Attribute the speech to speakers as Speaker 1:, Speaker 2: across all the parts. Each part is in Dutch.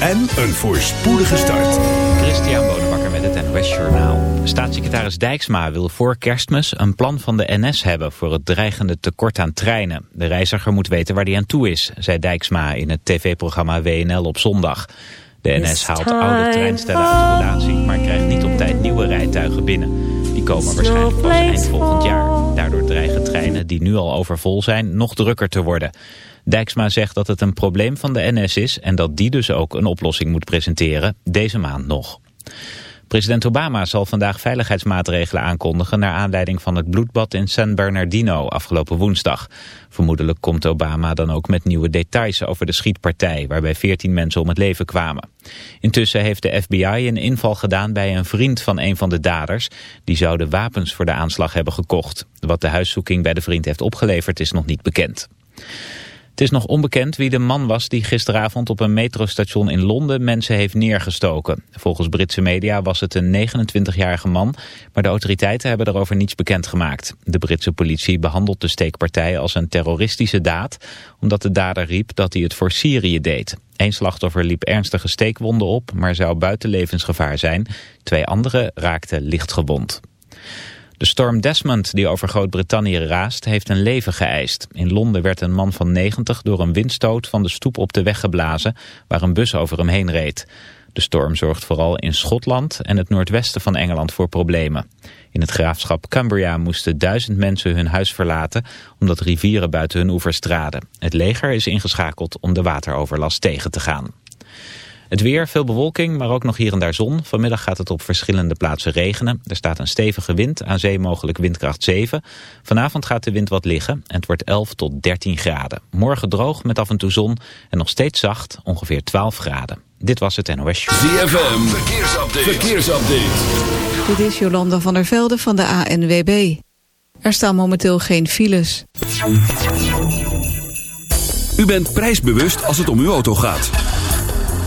Speaker 1: en een voorspoedige start.
Speaker 2: Christian Bonenbakker met het NOS Journaal. Staatssecretaris Dijksma wil voor kerstmis een plan van de NS hebben... voor het dreigende tekort aan treinen. De reiziger moet weten waar hij aan toe is, zei Dijksma... in het tv-programma WNL op zondag. De NS haalt oude treinstellen uit de relatie... maar krijgt niet op tijd nieuwe rijtuigen binnen. Die komen waarschijnlijk pas eind volgend jaar. Daardoor dreigen treinen die nu al overvol zijn nog drukker te worden... Dijksma zegt dat het een probleem van de NS is en dat die dus ook een oplossing moet presenteren, deze maand nog. President Obama zal vandaag veiligheidsmaatregelen aankondigen... naar aanleiding van het bloedbad in San Bernardino afgelopen woensdag. Vermoedelijk komt Obama dan ook met nieuwe details over de schietpartij... waarbij 14 mensen om het leven kwamen. Intussen heeft de FBI een inval gedaan bij een vriend van een van de daders. Die zouden wapens voor de aanslag hebben gekocht. Wat de huiszoeking bij de vriend heeft opgeleverd is nog niet bekend. Het is nog onbekend wie de man was die gisteravond op een metrostation in Londen mensen heeft neergestoken. Volgens Britse media was het een 29-jarige man, maar de autoriteiten hebben daarover niets bekendgemaakt. De Britse politie behandelt de steekpartij als een terroristische daad, omdat de dader riep dat hij het voor Syrië deed. Eén slachtoffer liep ernstige steekwonden op, maar zou buiten levensgevaar zijn. Twee anderen raakten licht gewond. De storm Desmond die over Groot-Brittannië raast heeft een leven geëist. In Londen werd een man van 90 door een windstoot van de stoep op de weg geblazen waar een bus over hem heen reed. De storm zorgt vooral in Schotland en het noordwesten van Engeland voor problemen. In het graafschap Cumbria moesten duizend mensen hun huis verlaten omdat rivieren buiten hun oevers traden. Het leger is ingeschakeld om de wateroverlast tegen te gaan. Het weer, veel bewolking, maar ook nog hier en daar zon. Vanmiddag gaat het op verschillende plaatsen regenen. Er staat een stevige wind, aan zee mogelijk windkracht 7. Vanavond gaat de wind wat liggen en het wordt 11 tot 13 graden. Morgen droog met af en toe zon en nog steeds zacht, ongeveer 12 graden. Dit was het NOS Show.
Speaker 1: ZFM, verkeersupdate. verkeersupdate.
Speaker 3: Dit is Jolanda van der Velde van de ANWB. Er staan momenteel geen files.
Speaker 1: U bent prijsbewust als het om uw auto gaat.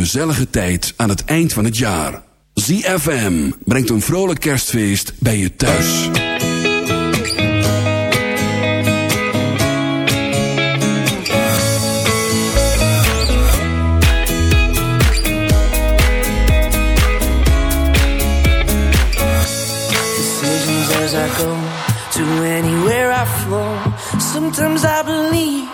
Speaker 1: gezellige tijd aan het eind van het jaar. ZFM brengt een vrolijk kerstfeest bij je thuis.
Speaker 4: As I go to I believe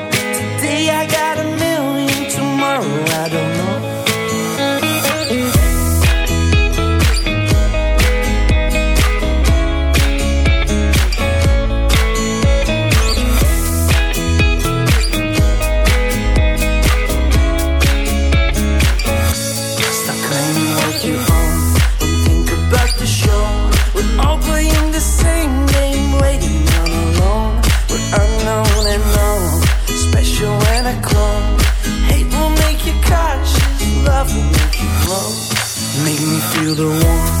Speaker 4: you're the warmth.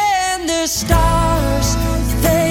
Speaker 4: stars they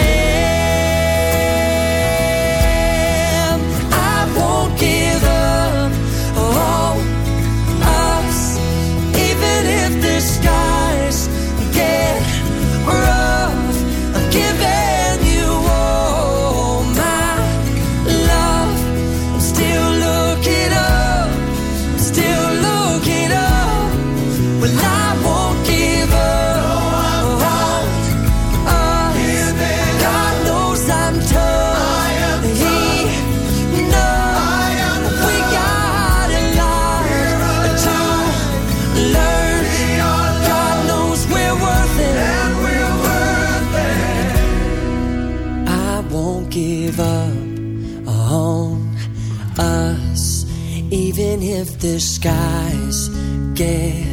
Speaker 4: skies get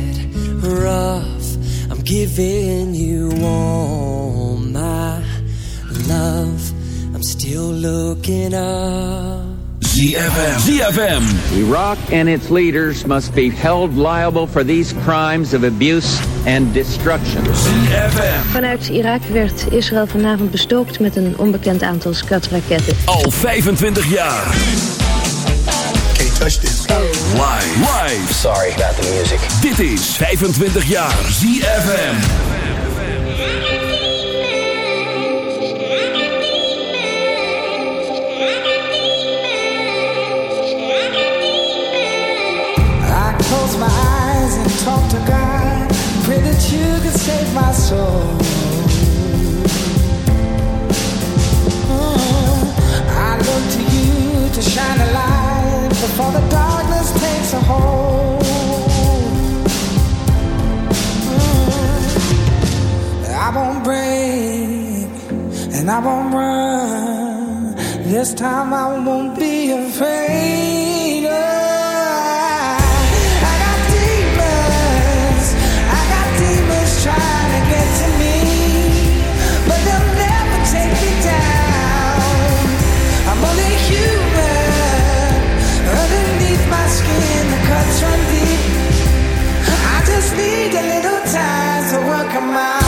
Speaker 4: rough. I'm giving you all my love. I'm still looking up.
Speaker 1: ZFM. ZFM.
Speaker 5: Iraq and its leaders must be held liable for these crimes of abuse and destruction.
Speaker 1: ZFM.
Speaker 6: Vanuit Irak werd Israël vanavond bestookt met een onbekend aantal skatraketten.
Speaker 1: Al 25 jaar.
Speaker 7: Can't touch this.
Speaker 1: Live. Live.
Speaker 7: Sorry about the music.
Speaker 1: Dit is 25 jaar ZFM.
Speaker 8: I close my eyes and talk to God. Pray that you could save my soul. Break and I won't run. This time I won't be afraid. Oh, I got demons. I got demons trying to get to me, but they'll never take me down. I'm only human. Underneath my skin, the cuts run deep. I just need a little time to work 'em out.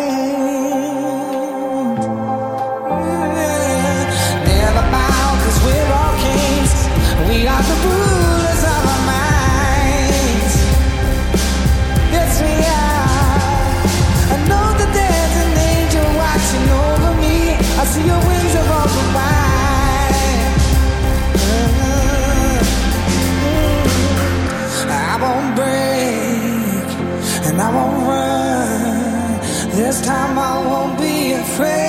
Speaker 8: This time I won't be afraid.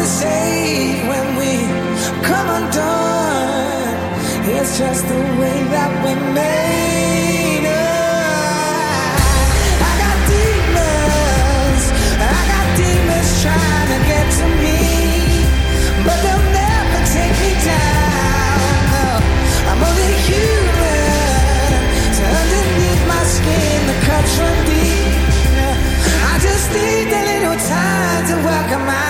Speaker 8: Safe when we come undone. It's just the way that we made welcome out.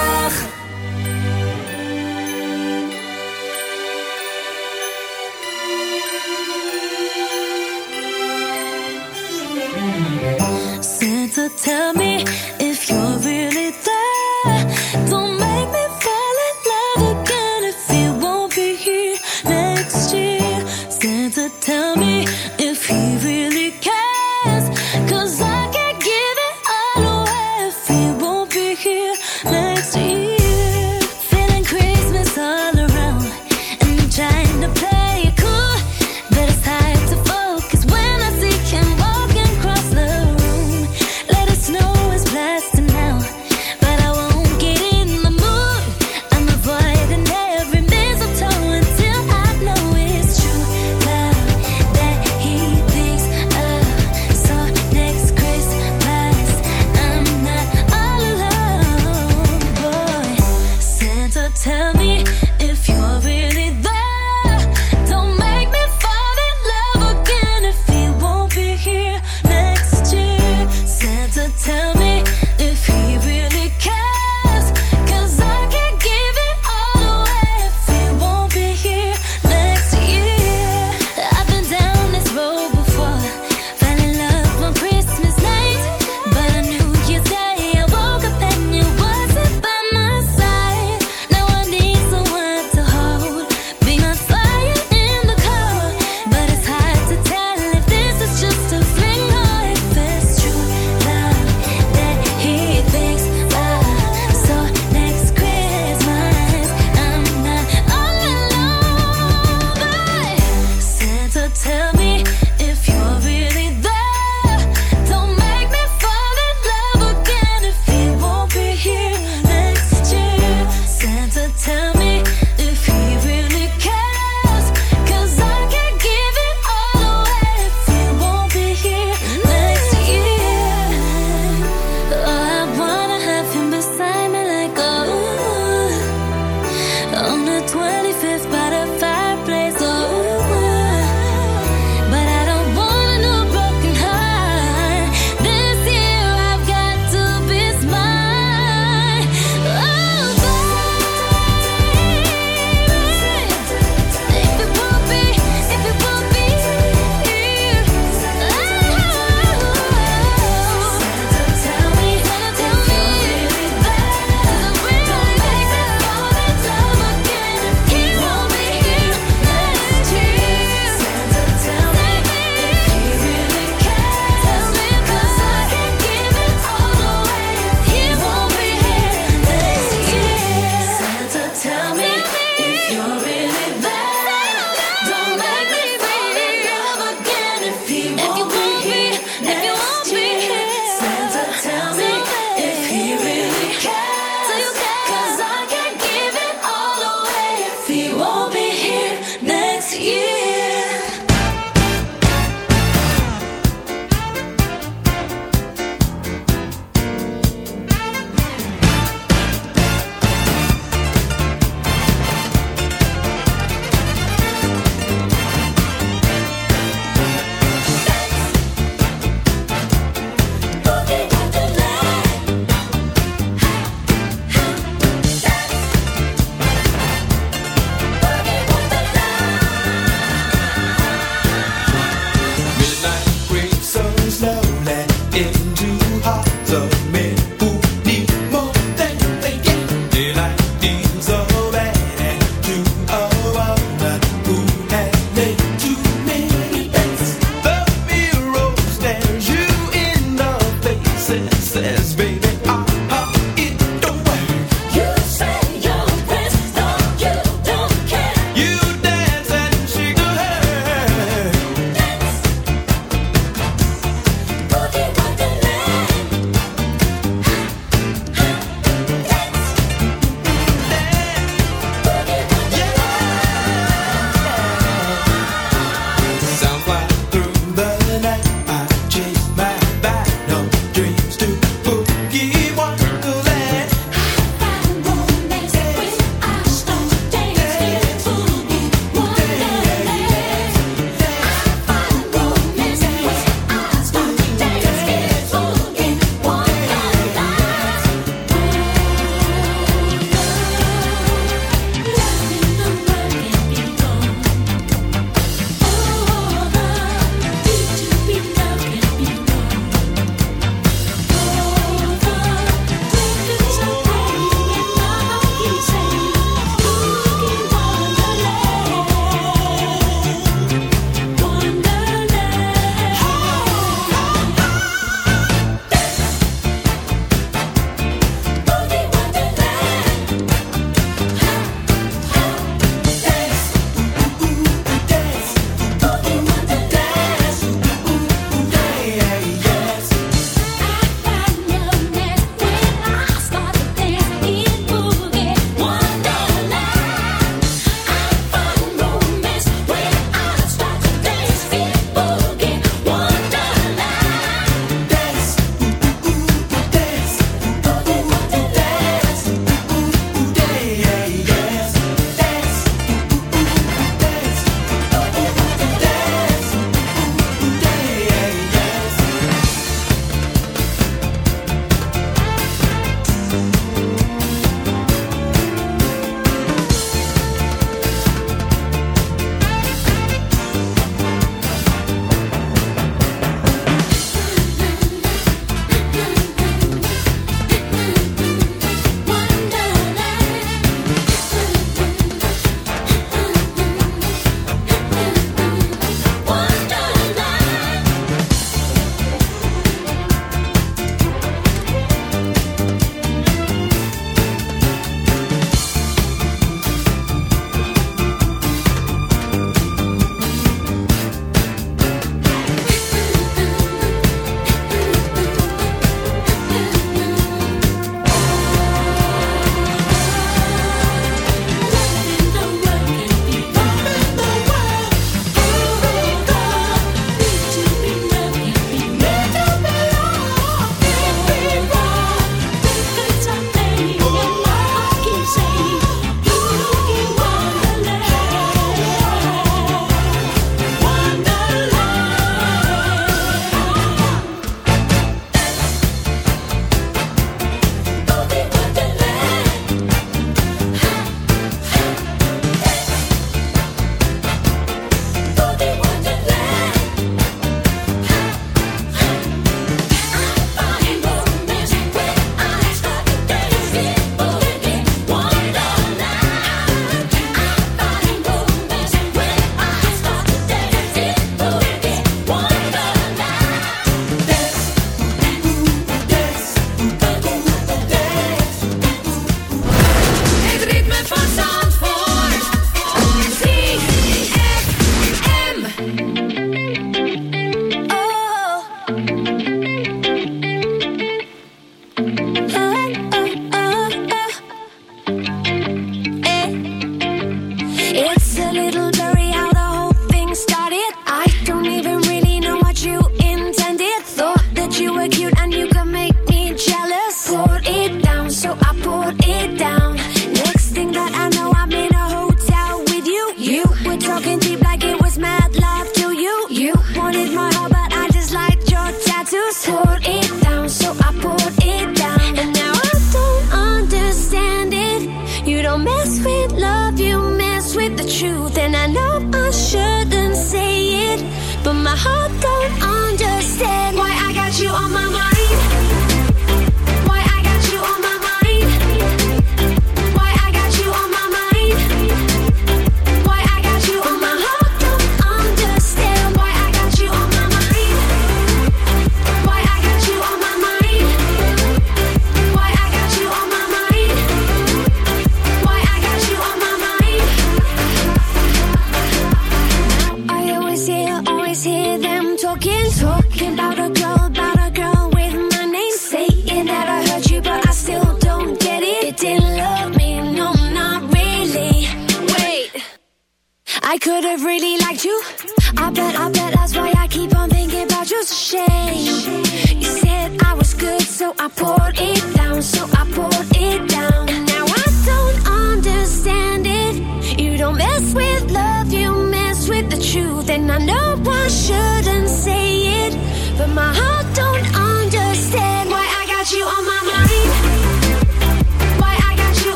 Speaker 9: but my heart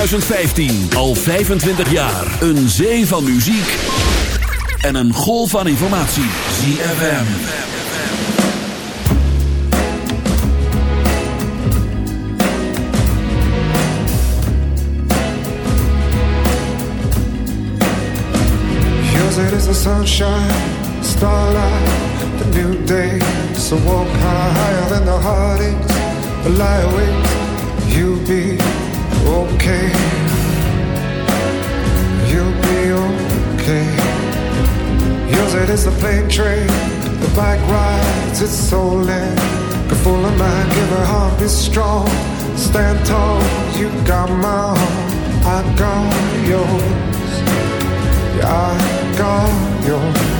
Speaker 1: 2015. Al 25 jaar. Een zee van muziek. En een golf van informatie. ZFM.
Speaker 10: Yours it is the sunshine, starlight, the new day. So walk higher than the heartaches, lie awake, you'll be okay. You'll be okay. Yours it is the plane train, the bike rides, it's so stolen. Be full of mind, give her heart, is strong. Stand tall, you got my heart, I got yours. Yeah, I got yours.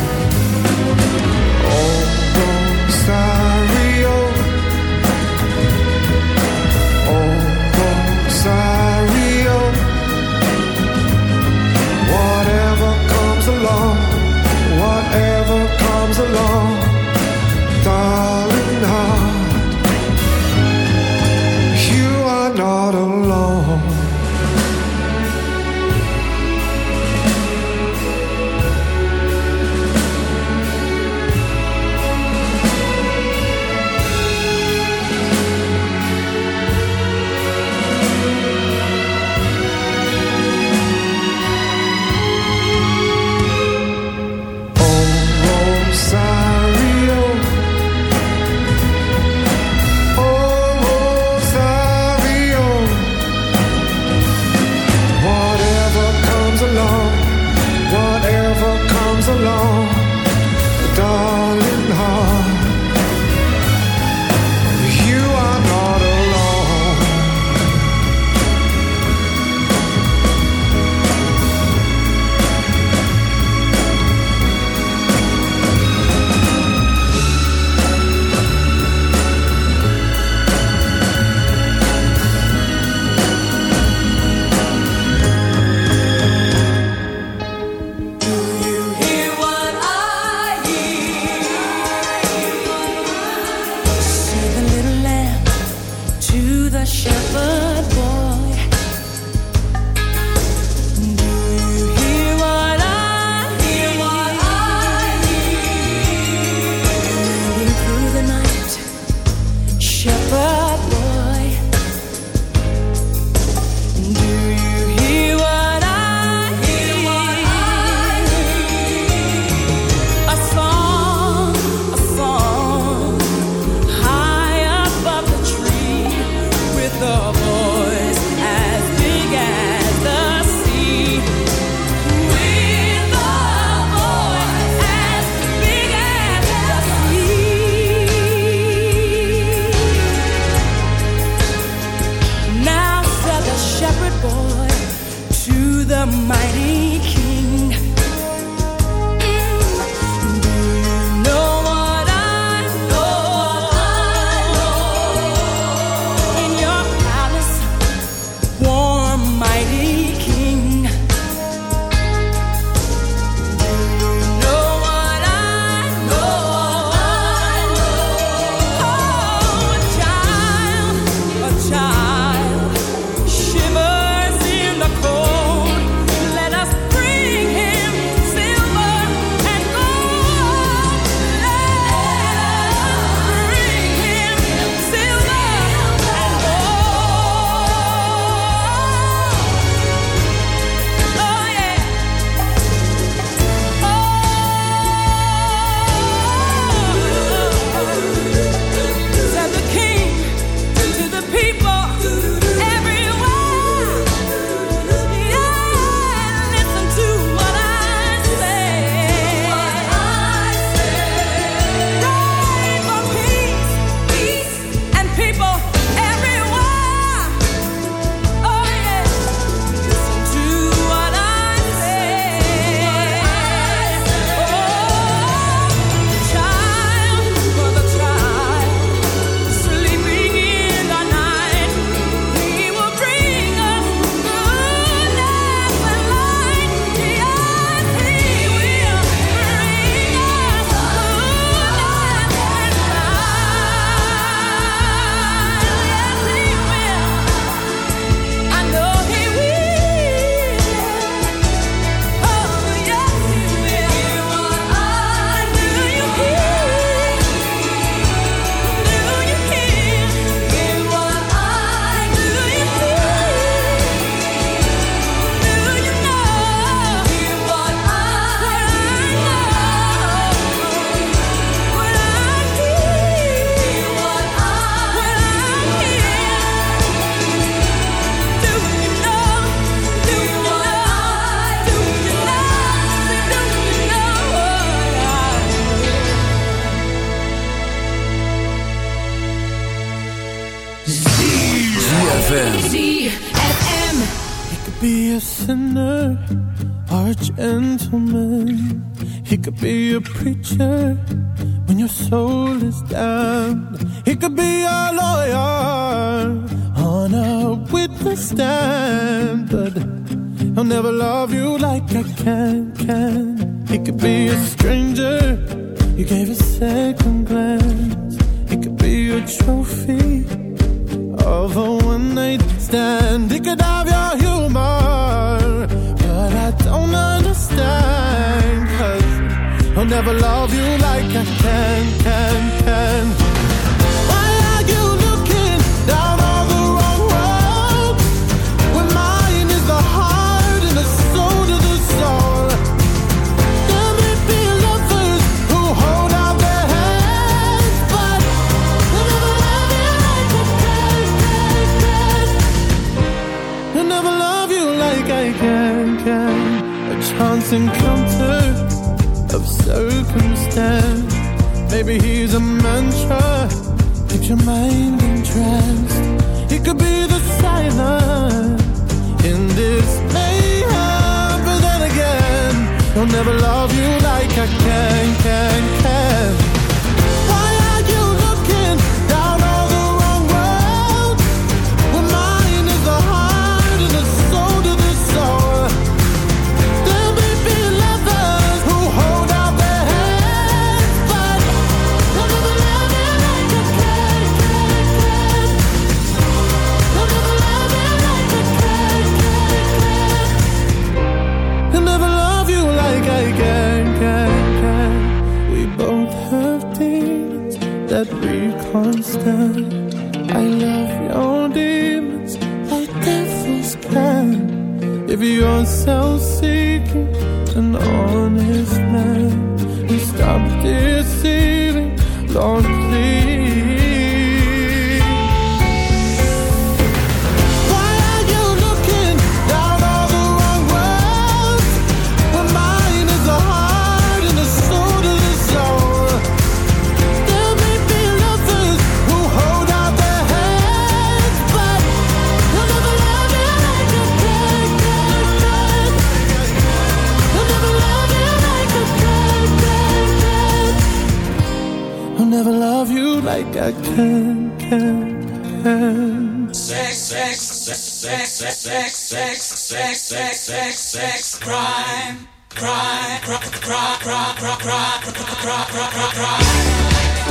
Speaker 11: I'll never love you like I can, can, can.
Speaker 8: Sex, sex, sex, sex, sex, sex, sex, sex, sex, sex, sex, crime, crime, crime, crime, crime, crime, crime, crime, crime, crime.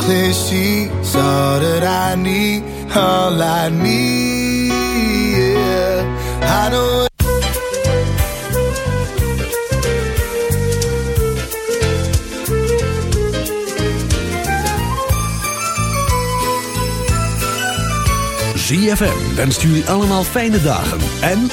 Speaker 12: Clear she's all that I need, all I need. Yeah, I know.
Speaker 1: ZFM wenst jullie allemaal fijne dagen en...